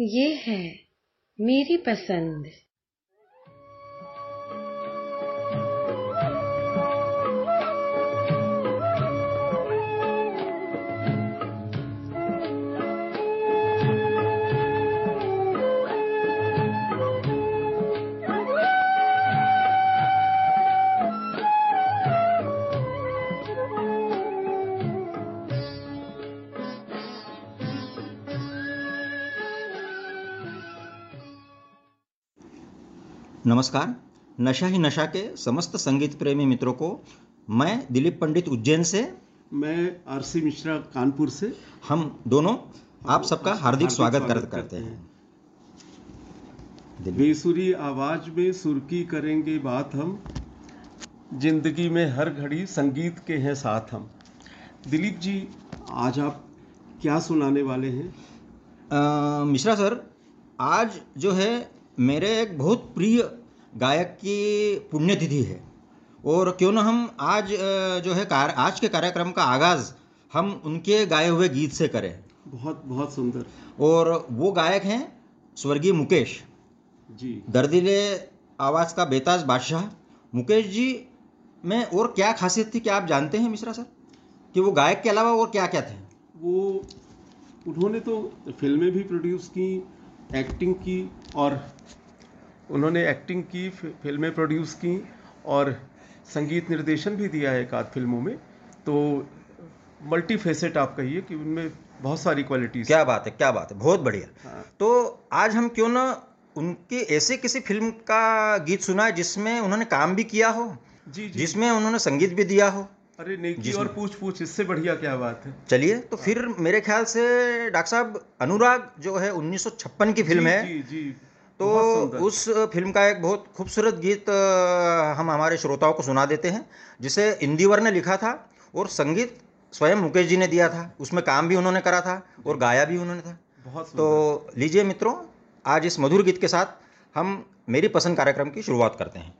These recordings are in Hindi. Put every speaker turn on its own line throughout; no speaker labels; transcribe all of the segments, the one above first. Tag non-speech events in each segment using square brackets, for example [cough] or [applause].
ये है मेरी पसंद।
नमस्कार। नशा ही नशा के समस्त संगीत प्रेमी मित्रों को मैं दिलीप पंडित उज्जैन से
मैं आरसी मिश्रा कानपुर से।
हम दोनों आप सबका हार्दिक स्वागत कर, करते हैं।
बेसुरी आवाज़ में सुरकी करेंगे बात हम। ज़िंदगी में हर घड़ी संगीत के हैं साथ हम। दिलीप जी आज आप क्या सुनाने वाले हैं?
आ, मिश्रा सर आज जो है मेरे एक बहुत प्रिय गायक की पुण्यतिथि है। और क्यों ना हम आज जो है कार, आज के कार्यक्रम का आगाज़ हम उनके गाए हुए गीत से करें।
बहुत बहुत सुंदर।
और वो गायक हैं स्वर्गीय मुकेश।
जी।
दर्दिले आवाज़ का बेताज बादशाह। मुकेश जी में और क्या खासियत थी क्या आप जानते हैं मिश्रा सर? कि वो गायक के अलावा और क्या क्या थे?
वो उन्होंने तो फ़िल्में भी प्रोड्यूस की एक्टिंग की और उन्होंने एक्टिंग की फ़िल्में प्रोड्यूस की और संगीत निर्देशन भी दिया है एक आध फ़िल्मों में। तो मल्टी फेसेट आप कहिए कि उनमें बहुत सारी क्वालिटीज
क्या बात है क्या बात है बहुत बढ़िया। हाँ। तो आज हम क्यों ना उनके ऐसे किसी फ़िल्म का गीत सुना है जिसमें उन्होंने काम भी किया हो
जी, जी।
जिसमें उन्होंने संगीत भी दिया हो।
अरे नेकी और पूछ पूछ इससे बढ़िया क्या बात है?
चलिए तो फिर मेरे ख्याल से डॉक्टर साहब अनुराग जो है 1956 की फ़िल्म जी, है।
जी जी।
तो उस फ़िल्म का एक बहुत खूबसूरत गीत हम हमारे श्रोताओं को सुना देते हैं जिसे इंदिवर ने लिखा था और संगीत स्वयं मुकेश जी ने दिया था। उसमें काम भी उन्होंने करा था और गाया भी उन्होंने था।
बहुत
तो लीजिए मित्रों आज इस मधुर गीत के साथ हम मेरी पसंद कार्यक्रम की शुरुआत करते हैं।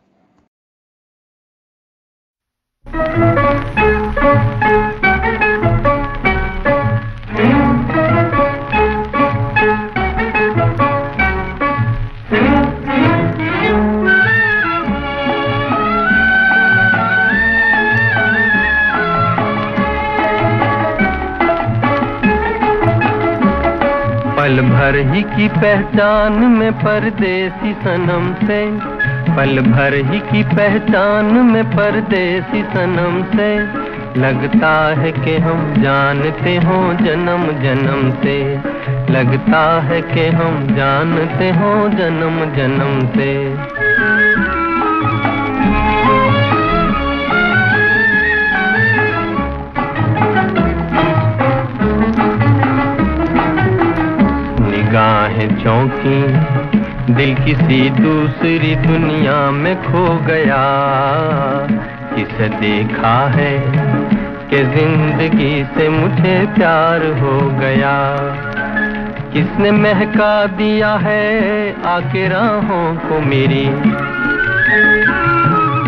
भर ही की पहचान में परदेसी सनम से। पल भर ही की पहचान में परदेसी सनम से। लगता है कि हम जानते हो जन्म जन्म से। लगता है कि हम जानते हो जन्म जन्म से। चौंकी दिल किसी दूसरी दुनिया में खो गया। किसे देखा है कि ज़िंदगी से मुझे प्यार हो गया। किसने महका दिया है आके राहों को मेरी।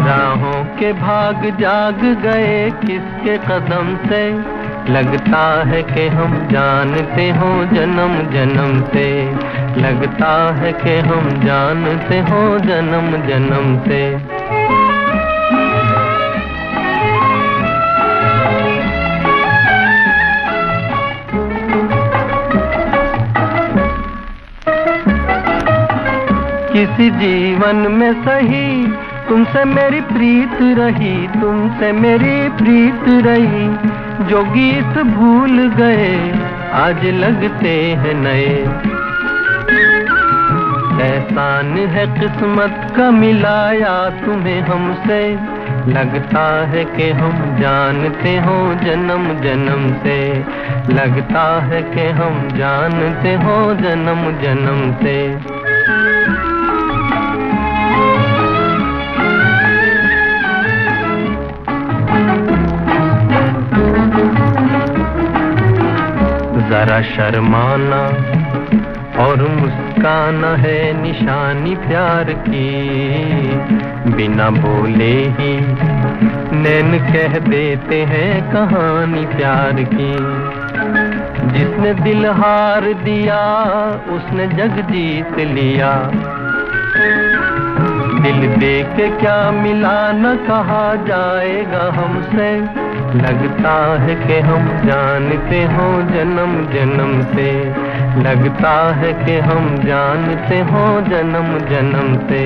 राहों के भाग जाग गए किसके कदम से? लगता है कि हम जानते हो जन्म जन्म से। लगता है कि हम जानते हो जन्म जन्म से। किसी जीवन में सही तुमसे मेरी प्रीत रही, तुमसे मेरी प्रीत रही। जो गीत भूल गए, आज लगते हैं नए। एहसान है किस्मत का मिलाया तुम्हें हमसे। लगता है कि हम जानते हो जन्म जन्म से। लगता है कि हम जानते हो जन्म जन्म से। जरा शर्माना और मुस्काना है निशानी प्यार की। बिना बोले ही नैन कह देते हैं कहानी प्यार की।
जिसने दिल हार दिया, उसने जग जीत लिया। दिल दे के क्या मिला न कहा जाएगा हमसे। लगता है कि हम जानते हो जन्म जन्म से। लगता है कि हम जानते हो जन्म जन्म से।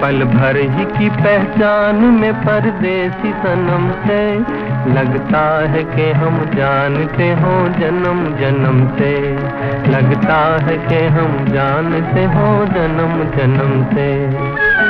पल भर ही की पहचान में परदेसी सनम से। लगता है कि हम जानते हो जन्म जन्म से। लगता है कि हम जानते हो जन्म जन्म से।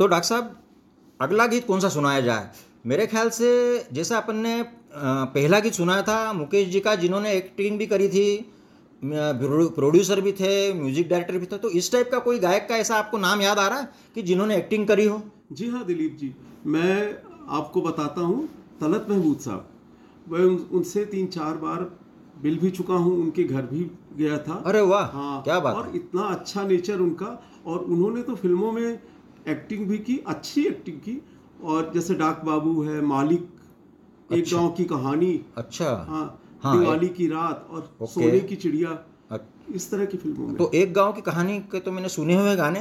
तो डॉक्टर साहब अगला गीत कौन सा सुनाया जाए? मेरे ख्याल से जैसा अपन ने पहला गीत सुनाया था मुकेश जी का जिन्होंने एक्टिंग भी करी थी प्रोड्यूसर भी थे म्यूज़िक डायरेक्टर भी थे तो इस टाइप का कोई गायक का ऐसा आपको नाम याद आ रहा है कि जिन्होंने एक्टिंग करी हो?
जी हाँ दिलीप जी। मैं आपको बताता हूँ तलत महमूद साहब। मैं उन, उनसे तीन चार बार मिल भी चुका हूँ उनके घर भी गया था।
अरे वाह
हाँ
क्या बात
और इतना अच्छा नेचर उनका और उन्होंने तो फ़िल्मों में एक्टिंग भी की अच्छी एक्टिंग की। और जैसे डाक बाबू है मालिक
अच्छा, एक।
गाँव की कहानी।
अच्छा।
हाँ
हाँ,
दिवाली की रात और सोने की चिड़िया। इस तरह की फ़िल्मों में।
तो एक गाँव की कहानी के तो मैंने सुने हुए गाने।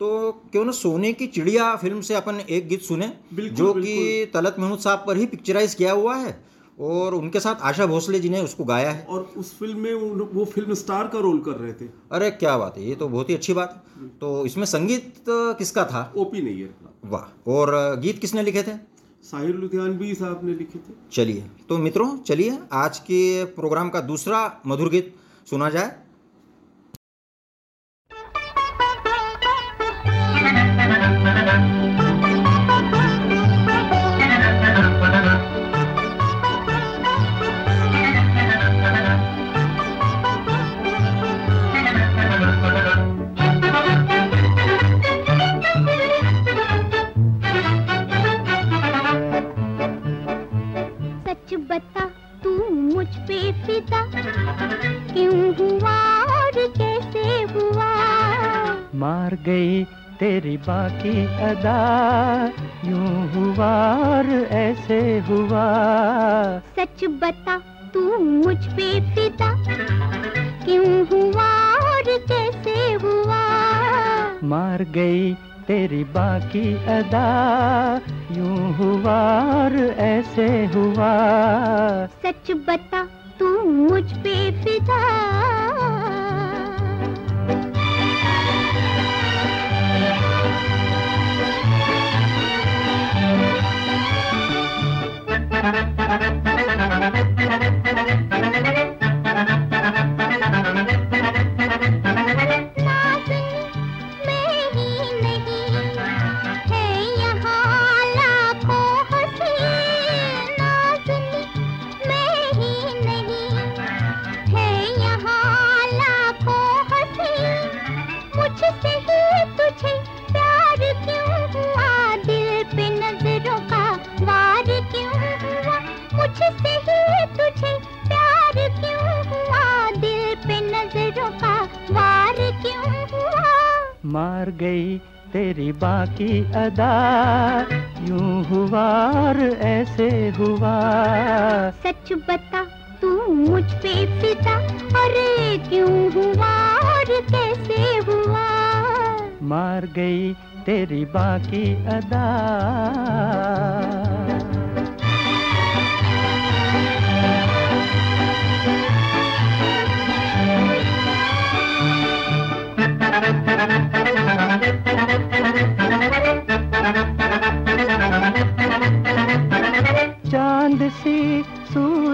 तो क्यों ना सोने की चिड़िया फ़िल्म से अपन एक गीत सुने जो कि तलत महमूद साहब पर ही पिक्चराइज किया हुआ है। और उनके साथ आशा भोसले जी ने उसको गाया है।
और उस फ़िल्म में वो फ़िल्म स्टार का रोल कर रहे थे।
अरे क्या बात है ये तो बहुत ही अच्छी बात है। तो इसमें संगीत किसका था?
ओपी नैयर
वाह और गीत किसने लिखे थे?
साहिर लुधियानवी साहब ने लिखे थे।
चलिए तो मित्रों चलिए आज के प्रोग्राम का दूसरा मधुर गीत सुना जाए।
तेरी बाकी अदा यूँ हुआ और ऐसे हुआ।
सच बता तू मुझ पे फिदा। क्यों हुआ और कैसे हुआ?
मार गई तेरी बाकी अदा यूँ हुआ और ऐसे हुआ।
सच बता तू मुझ पे फिदा।
मार गई तेरी बाकी अदा। यूँ हुआ और ऐसे हुआ।
सच बता तू मुझ पे फिदा। अरे क्यों हुआ और कैसे हुआ?
मार गई तेरी बाकी अदा।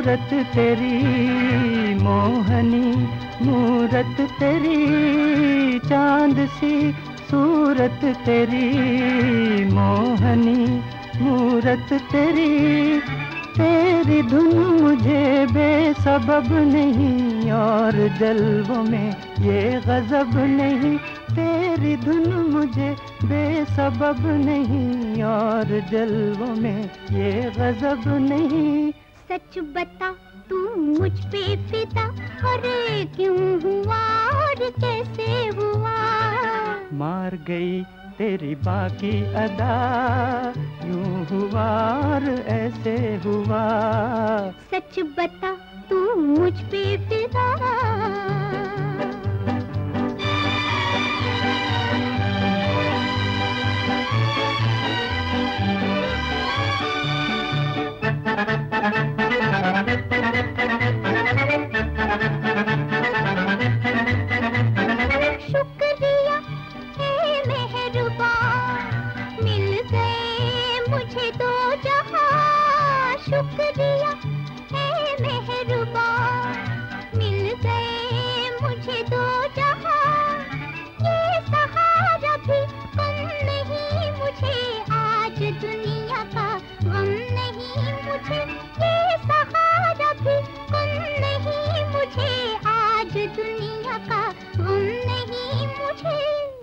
सूरत तेरी, मोहनी, मूरत तेरी, चाँद सी सूरत तेरी, मोहनी, मूरत तेरी तेरी धुन मुझे बेसबब नहीं, और जल्वों में ये गजब नहीं, तेरी धुन मुझे बेसबब नहीं, और जल्वों में ये गजब नहीं।
सच बता तू मुझ पे फिदा। अरे क्यों हुआ और कैसे हुआ?
मार गई तेरी बाकी अदा। यूँ हुआ और ऐसे हुआ?
सच बता तू मुझ पे फिदा। शुक्रिया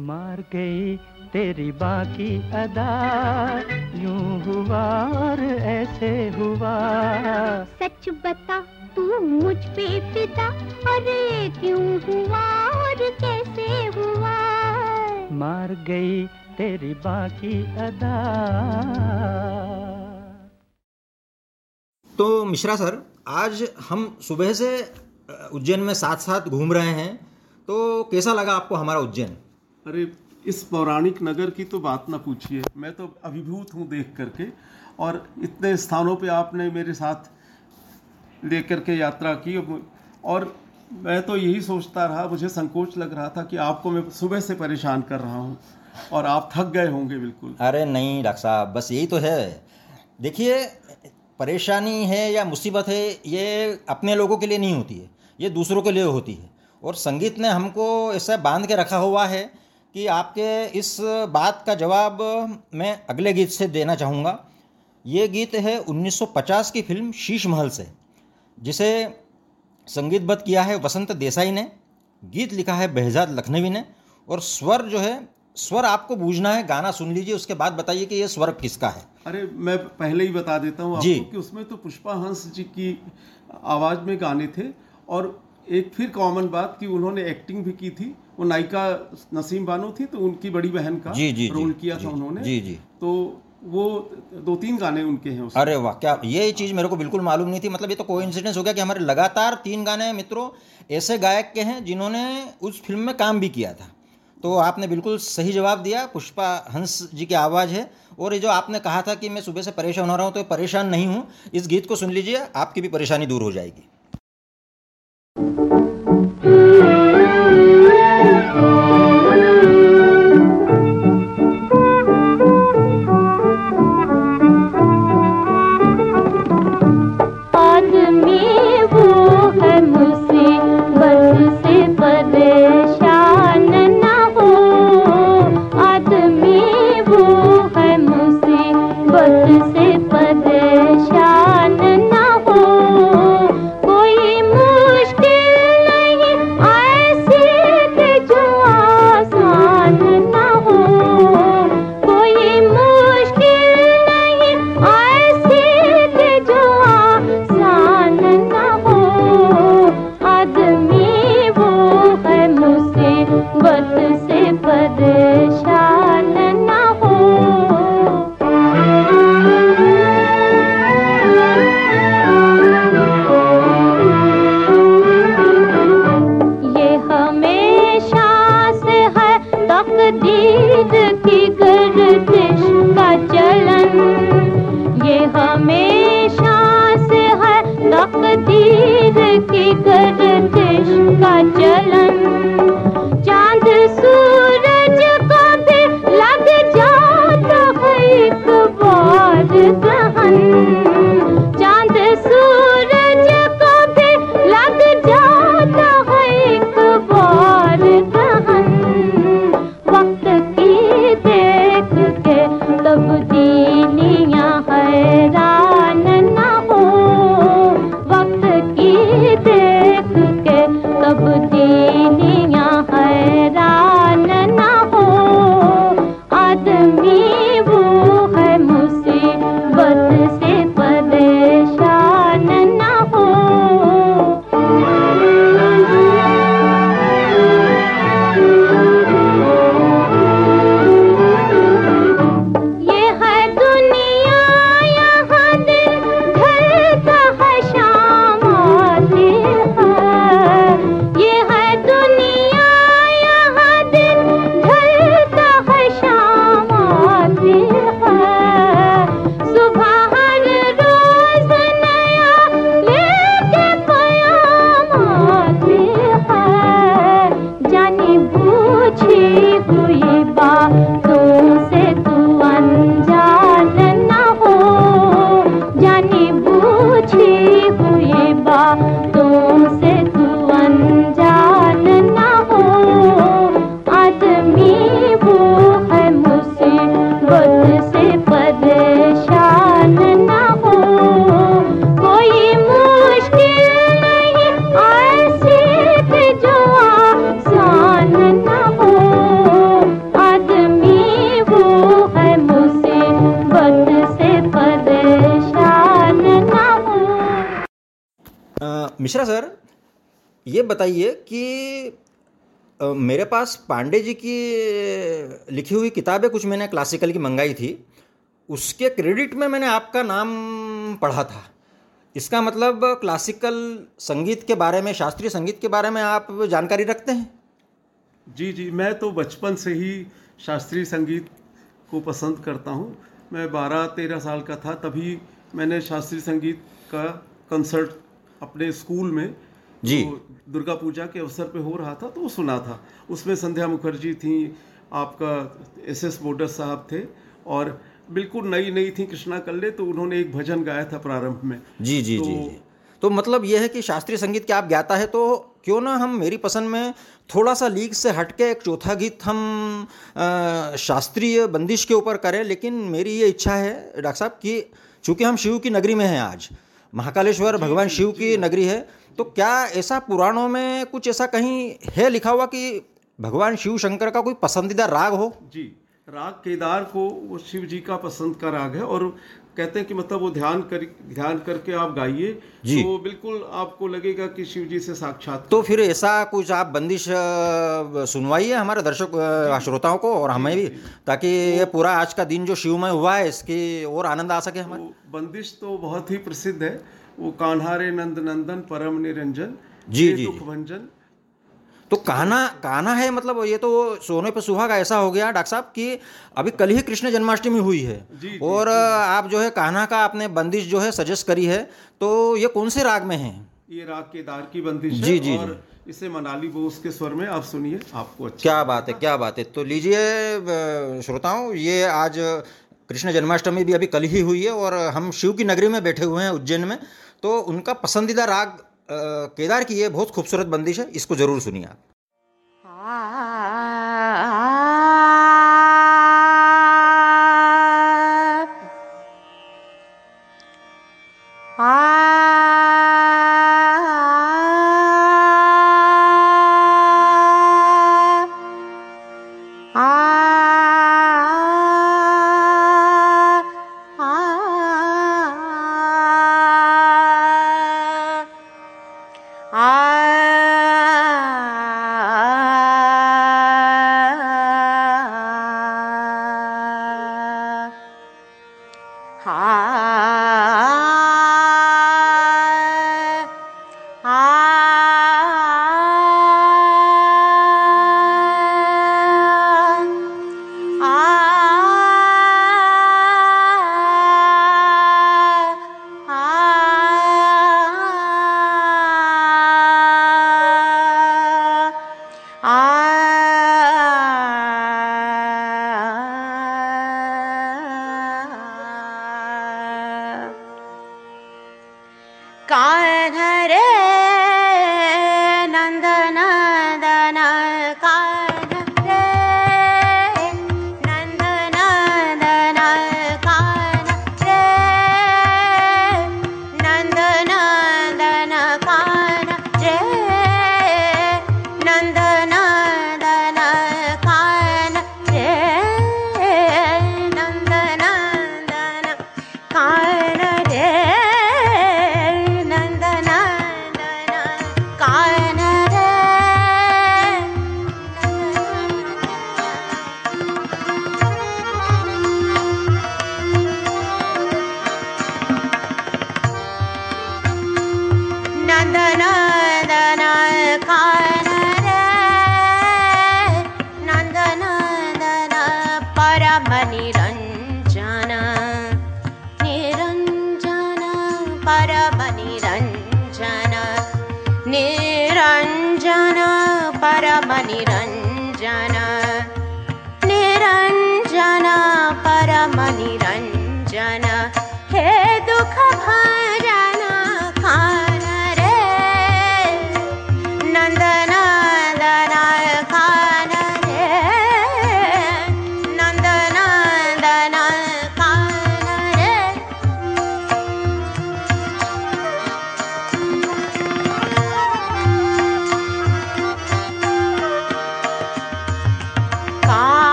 मार गई तेरी बाकी अदा। यूँ हुआ और ऐसे हुआ।
सच बता तू मुझ पे फिदा। और क्यों हुआ और कैसे हुआ?
मार गई तेरी बाकी अदा।
तो मिश्रा सर आज हम सुबह से उज्जैन में साथ साथ घूम रहे हैं। तो कैसा लगा आपको हमारा उज्जैन?
अरे, इस पौराणिक नगर की तो बात ना पूछिए। मैं तो अभिभूत हूँ देख करके। और इतने स्थानों पे आपने मेरे साथ लेकर के यात्रा की। और मैं तो यही सोचता रहा, मुझे संकोच लग रहा था कि आपको मैं सुबह से परेशान कर रहा हूँ। और आप थक गए होंगे बिल्कुल।
अरे नहीं, डॉक्टर साहब, बस यही तो है। देखिए, परेशानी है या मुसीबत है, ये अपने लोगों के लिए नहीं होती है। ये दूसरों के लिए होती है। और संगीत ने हमको ऐसा बाँध के रखा हुआ है कि आपके इस बात का जवाब मैं अगले गीत से देना चाहूँगा ये गीत है 1950 की फ़िल्म शीश महल से जिसे संगीतबद्ध किया है वसंत देसाई ने गीत लिखा है behzad लखनवी ने और स्वर जो है स्वर आपको बूझना है गाना सुन लीजिए उसके बाद बताइए कि ये स्वर किसका है
अरे मैं पहले ही बता देता हूँ
जी।
आपको कि उसमें तो पुष्पा हंस जी की आवाज़ में गाने थे और एक फिर कॉमन बात कि उन्होंने एक्टिंग भी की थी वो नायिका नसीम बानो थी तो उनकी बड़ी बहन का
जी, जी,
रोल किया
जी,
था उन्होंने।
जी, जी।
तो वो दो तीन गाने उनके हैं
अरे वाह क्या ये चीज़ मेरे को बिल्कुल मालूम नहीं थी। मतलब ये तो कोइंसिडेंस हो गया कि हमारे लगातार तीन गाने मित्रों ऐसे गायक के हैं जिन्होंने उस फ़िल्म में काम भी किया था। तो आपने बिल्कुल सही जवाब दिया पुष्पा हंस जी की आवाज़ है। और ये जो आपने कहा था कि मैं सुबह से परेशान हो रहा हूँ तो परेशान नहीं हूँ। इस गीत को सुन लीजिए आपकी भी परेशानी दूर हो जाएगी। मिश्रा सर, ये बताइए कि मेरे पास पांडे जी की लिखी हुई किताबें कुछ मैंने क्लासिकल की मंगाई थी। उसके क्रेडिट में मैंने आपका नाम पढ़ा था। इसका मतलब क्लासिकल संगीत के बारे में, शास्त्रीय संगीत के बारे में आप जानकारी रखते हैं?
जी जी, मैं तो बचपन से ही शास्त्रीय संगीत को पसंद करता हूँ। मैं 12-13 साल का था, तभी मैंने शास्त्रीय संगीत का कंसर्ट अपने स्कूल में
जी।
जो दुर्गा पूजा के अवसर पे हो रहा था तो सुना था। उसमें संध्या मुखर्जी थी आपका एस एस बोडर साहब थे और बिल्कुल नई नई थी कृष्णा कल्ले तो उन्होंने एक भजन गाया था प्रारंभ में।
जी जी जी
तो-
जी जी। तो मतलब यह है कि शास्त्रीय संगीत के आप ज्ञाता है तो क्यों ना हम मेरी पसंद में थोड़ा सा लीग से हटके एक चौथा गीत हम शास्त्रीय बंदिश के ऊपर करें लेकिन मेरी ये इच्छा है डॉक्टर साहब कि चूँकि हम शिव की नगरी में हैं आज महाकालेश्वर भगवान शिव की नगरी है। तो क्या ऐसा पुराणों में कुछ ऐसा कहीं है लिखा हुआ कि भगवान शिव शंकर का कोई पसंदीदा राग हो?
जी राग केदार को वो शिव जी का पसंद का राग है और कहते हैं कि मतलब वो ध्यान कर ध्यान करके आप गाइए। तो बिल्कुल आपको लगेगा कि शिव जी से साक्षात
तो फिर ऐसा कुछ आप बंदिश सुनवाइए हमारे दर्शक श्रोताओं को और हमें भी ताकि ये पूरा आज का दिन जो शिवमय हुआ है इसकी और आनंद आ सके हमारे
वो बंदिश तो बहुत ही प्रसिद्ध है वो कान्हारे नंद नंदन परम निरंजन
जी, जी,
दुख। भंजन
तो कहना काना है मतलब ये तो सोने पे सुहागा ऐसा हो गया डॉक्टर साहब कि अभी कल ही कृष्ण जन्माष्टमी हुई है।
जी, जी,
और आप जो है कान्हा का आपने बंदिश जो है सजेस्ट करी है तो ये कौन से राग में है?
ये राग केदार की बंदिश
जी,
है
जी,
और इसे मनाली बोस के स्वर में आप सुनिए आपको अच्छा
क्या बात है क्या बात है। तो लीजिए श्रोताओं ये आज कृष्ण जन्माष्टमी भी अभी कल ही हुई है और हम शिव की नगरी में बैठे हुए हैं उज्जैन में तो उनका पसंदीदा राग केदार की ये बहुत खूबसूरत बंदिश है इसको ज़रूर सुनिए आप।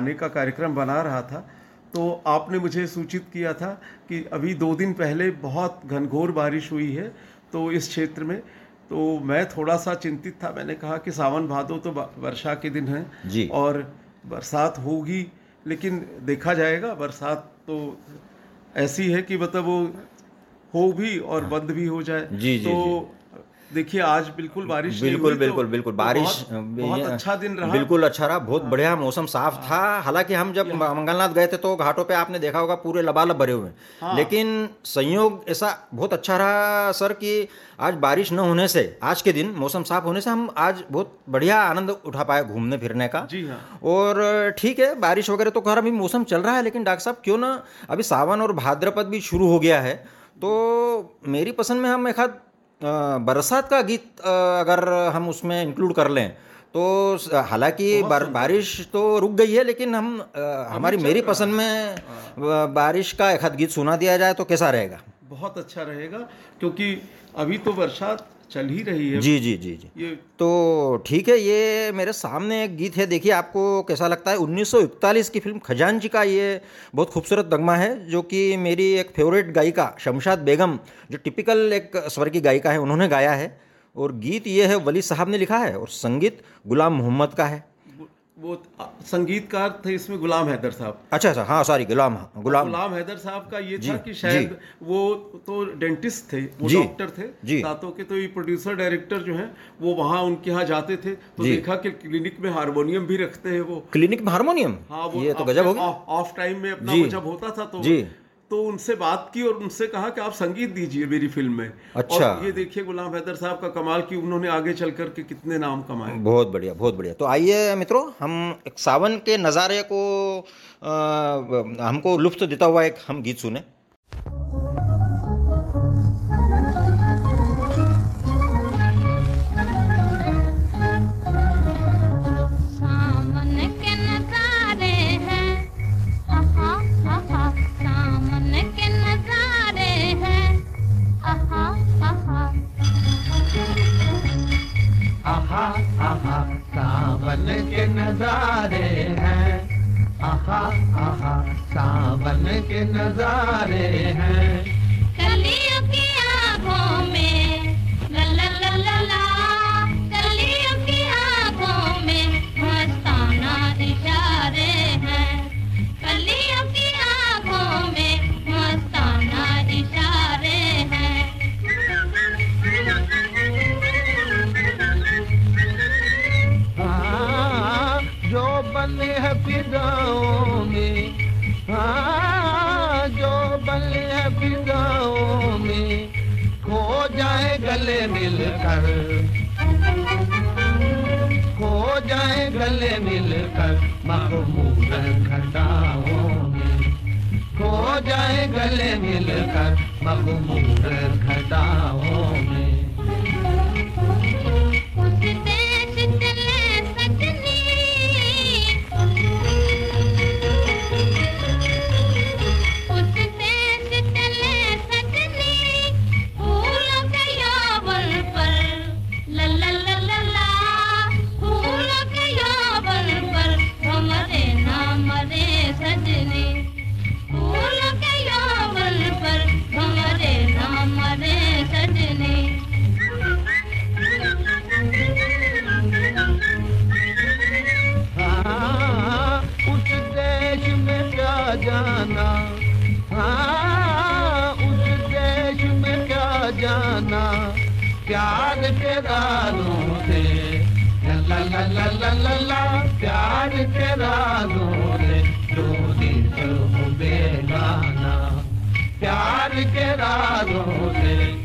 आने का कार्यक्रम बना रहा था तो आपने मुझे सूचित किया था कि अभी दो दिन पहले बहुत घनघोर बारिश हुई है तो इस क्षेत्र में। तो मैं थोड़ा सा चिंतित था मैंने कहा कि सावन भादो तो वर्षा के दिन है
जी।
और बरसात होगी लेकिन देखा जाएगा बरसात तो ऐसी है कि मतलब वो हो भी और बंद भी हो जाए।
जी, जी,
तो देखिए आज बिल्कुल बारिश
बिल्कुल
हुई,
बिल्कुल
तो-
बिल्कुल
तो
बारिश
बहुत, बहुत अच्छा दिन रहा।
बिल्कुल अच्छा रहा बहुत बढ़िया मौसम साफ़ था। हालाँकि हम जब मंगलनाथ गए थे तो घाटों पे आपने देखा होगा पूरे लबालब भरे हुए हैं। लेकिन संयोग ऐसा बहुत अच्छा रहा सर कि आज बारिश न होने से आज के दिन मौसम साफ़ होने से हम आज बहुत बढ़िया आनंद उठा पाए घूमने फिरने का।
जी हाँ।
और ठीक है बारिश वगैरह तो खैर अभी मौसम चल रहा है लेकिन डॉक्टर साहब क्यों ना अभी सावन और भाद्रपद भी शुरू हो गया है। तो मेरी पसंद में हम एक बरसात का गीत अगर हम उसमें इंक्लूड कर लें तो हालाँकि बार, बारिश तो रुक गई है लेकिन हम आ, हमारी मेरी पसंद में बारिश का एक आध गीत सुना दिया जाए तो कैसा रहेगा?
बहुत अच्छा रहेगा क्योंकि अभी तो बरसात चल ही रही है।
जी जी जी जी।
ये
तो ठीक है ये मेरे सामने एक गीत है। देखिए आपको कैसा लगता है? 1941 की फ़िल्म खजान जी का ये बहुत खूबसूरत नगमा है जो कि मेरी एक फेवरेट गायिका शमशाद बेगम जो टिपिकल एक स्वर की गायिका है उन्होंने गाया है। और गीत ये है वली साहब ने लिखा है और संगीत गुलाम मोहम्मद का है।
वो संगीतकार थे इसमें गुलाम हैदर साहब।
अच्छा अच्छा हाँ सॉरी गुलाम गुलाम।
गुलाम हैदर साहब का ये था कि शायद वो तो डेंटिस्ट थे वो डॉक्टर थे दांतों के तो ये प्रोड्यूसर डायरेक्टर जो हैं वो वहाँ उनके यहाँ जाते थे तो देखा कि क्लिनिक में हारमोनियम भी रखते हैं वो।
क्लिनिक में हारमोनियम
हाँ वो
ये तो गजब हो गया।
ऑफ- टाइम में अपना जब होता था तो
जी।
तो उनसे बात की और उनसे कहा कि आप संगीत दीजिए मेरी फ़िल्म में।
अच्छा।
और ये देखिए गुलाम हैदर साहब का कमाल कि उन्होंने आगे चल कर के कितने नाम कमाए।
बहुत बढ़िया बहुत बढ़िया। तो आइए मित्रों हम एक सावन के नज़ारे को आ, हमको लुफ्त देता हुआ एक हम गीत सुने।
सावन के नजारे हैं। आहा आहा सावन के नजारे हैं। बने है फिदाओं में। हाँ जो बने है फिदाओं में, खो जाए गले मिलकर। खो जाए गले मिलकर घटाओं में। खो जाए गले मिलकर मखमूर घटाओं में।
के
रानों से।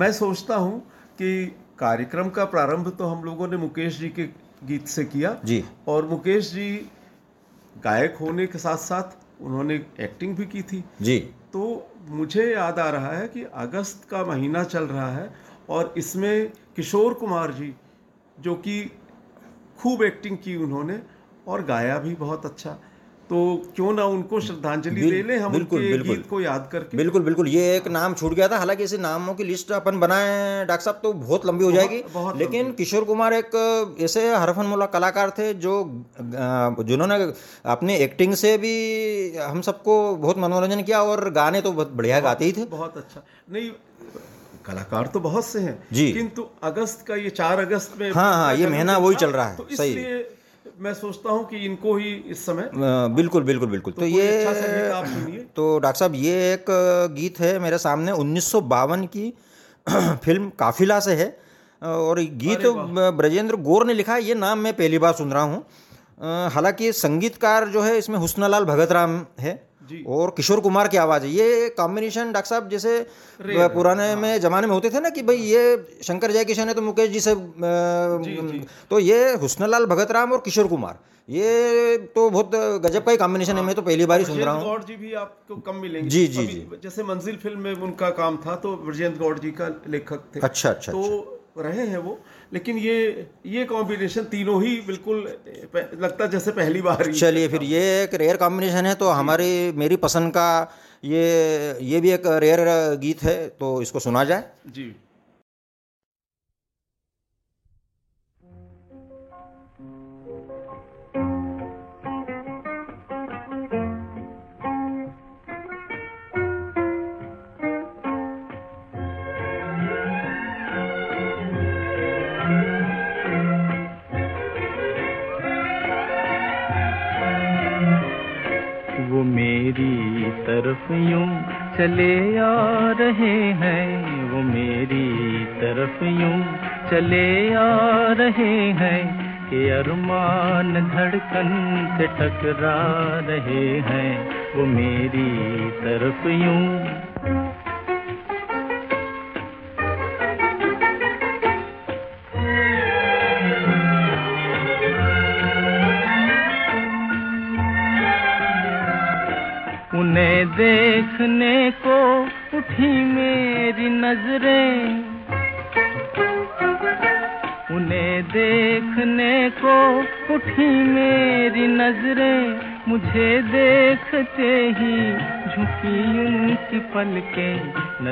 मैं सोचता हूँ कि कार्यक्रम का प्रारंभ तो हम लोगों ने मुकेश जी के गीत से किया
जी।
और मुकेश जी गायक होने के साथ साथ उन्होंने एक्टिंग भी की थी।
जी।
तो मुझे याद आ रहा है कि अगस्त का महीना चल रहा है और इसमें किशोर कुमार जी जो कि खूब एक्टिंग की उन्होंने और गाया भी बहुत अच्छा। तो क्यों ना उनको श्रद्धांजलि दे लें हम
बिल्कुल,
उनके
बिल्कुल।
गीत को याद करके।
बिल्कुल बिल्कुल। ये एक नाम छूट गया था। हालाँकि इसे नामों की लिस्ट अपन बनाए डॉक्टर साहब तो बहुत लंबी हो जाएगी।
बहुत
लेकिन किशोर कुमार एक ऐसे हरफनमुल्ला कलाकार थे जो जिन्होंने अपने एक्टिंग से भी हम सबको बहुत मनोरंजन किया और गाने तो बहुत बढ़िया गाते ही थे।
बहुत अच्छा। नहीं कलाकार तो बहुत से हैं।
जी।
किंतु अगस्त का ये चार अगस्त में
हाँ, हाँ, ये महीना वही चल रहा है,
तो
सही।
मैं सोचता हूँ कि इनको ही इस समय
बिल्कुल बिल्कुल बिल्कुल तो,
तो
ये
अच्छा आप सुनिए।
तो डॉक्टर साहब ये एक गीत है मेरे सामने उन्नीस सौ बावन की [clears throat] फ़िल्म काफिला से है और गीत ब्रजेंद्र गौर ने लिखा है ये नाम मैं पहली बार सुन रहा हूँ हालाँकि संगीतकार जो है इसमें हुसनालाल भगत राम है। और किशोर कुमार की आवाज़ है। ये कॉम्बिनेशन डॉक्टर साहब जैसे पुराने
हाँ।
में ज़माने में होते थे ना कि भाई ये शंकर जयकिशन है तो मुकेश जी से। तो ये हुस्नलाल भगत राम और किशोर कुमार। ये तो बहुत गजब का ही कॉम्बिनेशन है। मैं तो पहली बार ही सुन रहा हूँ।
गौड़ जी भी आपको कम मिलेंगे।
जी, जी, जी।
जैसे मंजिल फ़िल्म में उनका काम था तो ब्रजेंद्र गौड़ जी का लेखक थे।
अच्छा, अच्छा,
तो रहे हैं वो। लेकिन ये ये कॉम्बिनेशन तीनों ही बिल्कुल लगता लगता जैसे पहली बार
चलिए फिर ये एक रेयर कॉम्बिनेशन है तो हमारी मेरी पसंद का ये ये भी एक रेयर गीत है तो इसको सुना जाए।
जी।
चले आ रहे हैं, वो मेरी तरफ़ यूँ चले आ रहे हैं कि अरमान धड़कन से टकरा रहे हैं, वो मेरी तरफ़ यूँ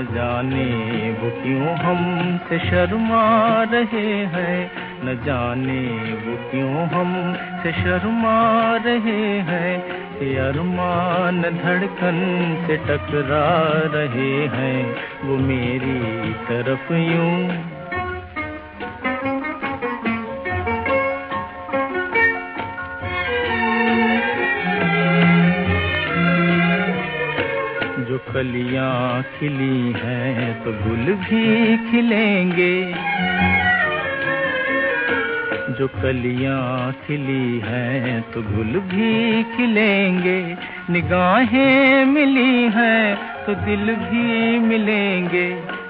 जाने वो क्यों हमसे शर्मा रहे हैं? न जाने वो क्यों हमसे शर्मा रहे हैं? अरमान धड़कन से टकरा रहे हैं। वो मेरी तरफ़ यूँ जो कलियाँ खिली तो भी खिलेंगे। जो कलियाँ खिली हैं तो गुल भी खिलेंगे। निगाहें मिली हैं तो दिल भी मिलेंगे।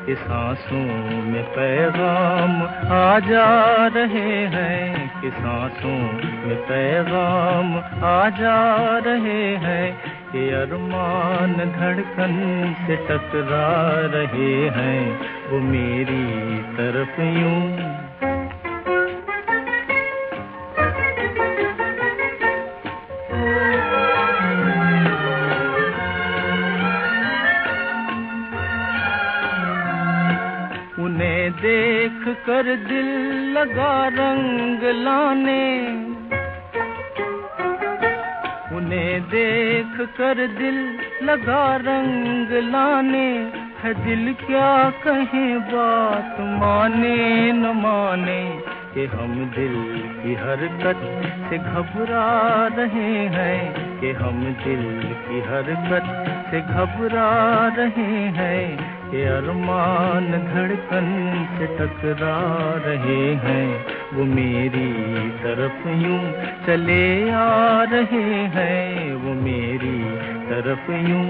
ये सांसों में पैगाम आ जा रहे हैं। कि सांसों में पैगाम आ जा रहे हैं। ये अरमान धड़कन से टकरा रहे हैं वो मेरी तरफ़ यूँ। उन्हें देख कर दिल लगा रंग लाने। उन्हें देख कर दिल लगा रंग लाने, है दिल क्या कहे बात माने, न माने, कि हम दिल की हरकत से घबरा रहे हैं, कि हम दिल की हरकत से घबरा रहे हैं, कि अरमान धड़कन से टकरा रहे हैं, वो मेरी तरफ़ यूँ चले आ रहे हैं, वो मेरी तरफ़ यूँ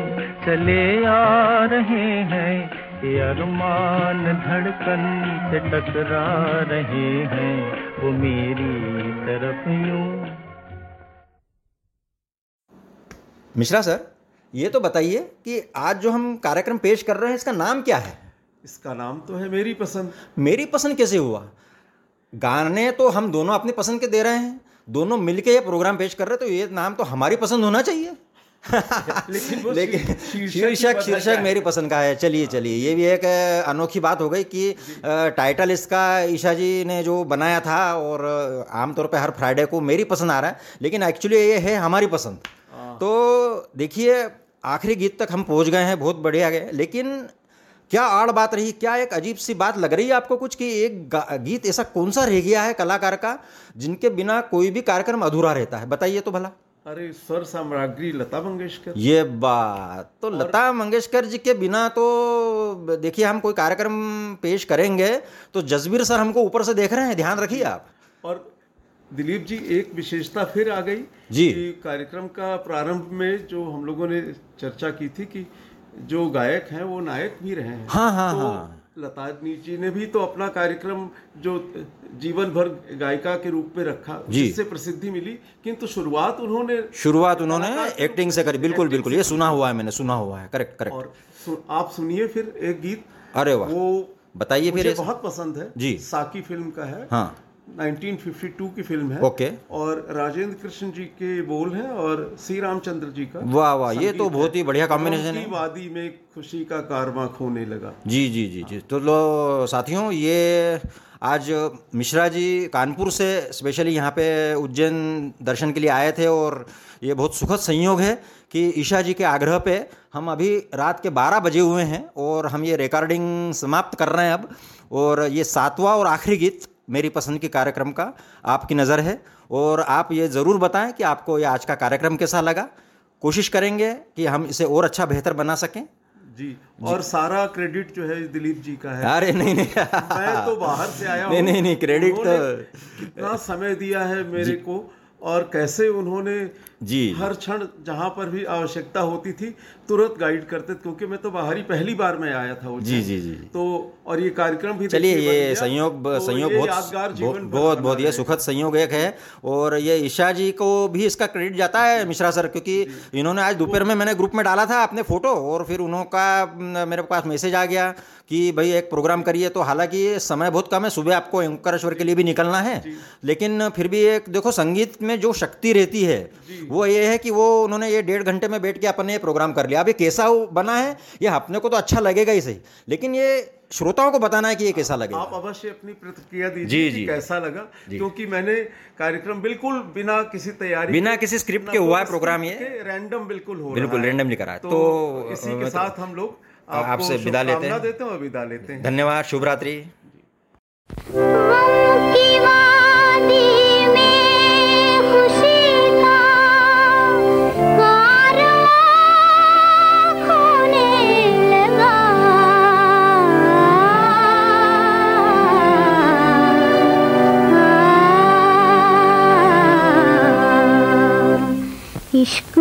चले आ रहे हैं ये अरमान धड़कन से टकरा रहे हैं। वो मेरी तरफ़ यूँ।
मिश्रा सर ये तो बताइए कि आज जो हम कार्यक्रम पेश कर रहे हैं इसका नाम क्या है?
इसका नाम तो है मेरी पसंद।
मेरी पसंद कैसे हुआ? गाने तो हम दोनों अपनी पसंद के दे रहे हैं। दोनों मिलके ये प्रोग्राम पेश कर रहे हैं तो ये नाम तो हमारी पसंद होना चाहिए। [laughs]
लेकिन
लेकिन
शीर्षक
शीर्षक
है?
मेरी पसंद का है। चलिए चलिए ये भी एक अनोखी बात हो गई कि टाइटल इसका ईशा जी ने जो बनाया था और आमतौर पे हर फ्राइडे को मेरी पसंद आ रहा है लेकिन एक्चुअली ये है हमारी पसंद। तो देखिए आखिरी गीत तक हम पहुँच गए हैं बहुत बढ़िया गए लेकिन क्या आड़ बात रही क्या एक अजीब सी बात लग रही है आपको कुछ कि एक गीत ऐसा कौन सा रह गया है कलाकार का जिनके बिना कोई भी कार्यक्रम अधूरा रहता है? बताइए तो भला।
अरे स्वर साम्राज्ञी लता मंगेशकर
ये बात तो लता मंगेशकर जी के बिना तो देखिए हम कोई कार्यक्रम पेश करेंगे तो जसबीर सर हमको ऊपर से देख रहे हैं ध्यान रखिए आप
और दिलीप जी एक विशेषता फिर आ गई
जी।
कार्यक्रम का प्रारंभ में जो हम लोगों ने चर्चा की थी कि जो गायक हैं वो नायक भी रहे हैं
हाँ, हाँ,
तो
हाँ।
लता जी ने भी तो अपना कार्यक्रम जो जीवन भर गायिका के रूप में रखा
जी।
जिससे प्रसिद्धि मिली। किंतु शुरुआत उन्होंने
शुरुआत उन्होंने एक्टिंग से करी। बिल्कुल बिल्कुल। ये सुना हुआ है मैंने सुना हुआ है। करेक्ट करेक्ट
और सु, आप सुनिए फिर एक गीत।
अरे वाह।
वो
बताइए फिर
बहुत पसंद है।
जी।
साकी फ़िल्म का है।
हाँ।
1952 की फ़िल्म है।
ओके।
और राजेंद्र कृष्ण जी के बोल हैं और श्री रामचंद्र जी का।
वाह वाह ये तो बहुत ही बढ़िया कॉम्बिनेशन है।
वादी में खुशी का कारवां खोने लगा।
जी जी जी जी। तो लो साथियों ये आज मिश्रा जी कानपुर से स्पेशली यहाँ पे उज्जैन दर्शन के लिए आए थे और ये बहुत सुखद संयोग है कि ईशा जी के आग्रह पे हम अभी रात के 12 बजे हुए हैं और हम ये रिकॉर्डिंग समाप्त कर रहे हैं अब। और ये सातवां और आखिरी गीत मेरी पसंद के कार्यक्रम का आपकी नज़र है और आप ये ज़रूर बताएँ कि आपको ये आज का कार्यक्रम कैसा लगा। कोशिश करेंगे कि हम इसे और अच्छा बेहतर बना सकें।
जी और सारा क्रेडिट जो है दिलीप जी का है।
अरे नहीं नहीं।
मैं तो बाहर से आया [laughs]
नहीं नहीं नहीं क्रेडिट तो
कितना समय दिया है मेरे को और कैसे उन्होंने
जी।
हर क्षण जहाँ पर भी आवश्यकता होती थी तुरंत गाइड करते थे, क्योंकि मैं तो बाहर पहली बार में आया था वो
जी जी जी
तो और ये कार्यक्रम भी
चलिए ये संयोग
तो
संयोग बहुत
यादगार जीवन
बहुत बहुत ये सुखद संयोग एक है। और ये ईशा जी को भी इसका क्रेडिट जाता है मिश्रा सर क्योंकि इन्होंने आज दोपहर में मैंने ग्रुप में डाला था अपने फ़ोटो और फिर उन्होंने मेरे पास मैसेज आ गया कि भाई एक प्रोग्राम करिए। तो हालाँकि समय बहुत कम है सुबह आपको एंकरेश्वर के लिए भी निकलना है। लेकिन फिर भी एक देखो संगीत में जो शक्ति रहती है वो ये है कि वो उन्होंने ये डेढ़ घंटे में बैठ के अपन ने ये प्रोग्राम कर लिया अब ये कैसा बना है ये अपने को तो अच्छा लगेगा ही सही लेकिन ये श्रोताओं को बताना है कि ये कैसा लगेगा
आप अवश्य अपनी प्रतिक्रिया दीजिए
जी।
कि कैसा लगा
जी।
क्योंकि मैंने कार्यक्रम बिल्कुल बिना किसी तैयारी
बिना किसी स्क्रिप्ट के हुआ है प्रोग्राम ये।
रैंडम बिल्कुल हो
बिल्कुल
रहा है
रैंडमली करा है।
तो,
तो,
इसी के
तो-
साथ हम लोग
आपसे विदा लेते हैं।
देते हैं और विदा लेते हैं
धन्यवाद शुभ रात्रि
इश्क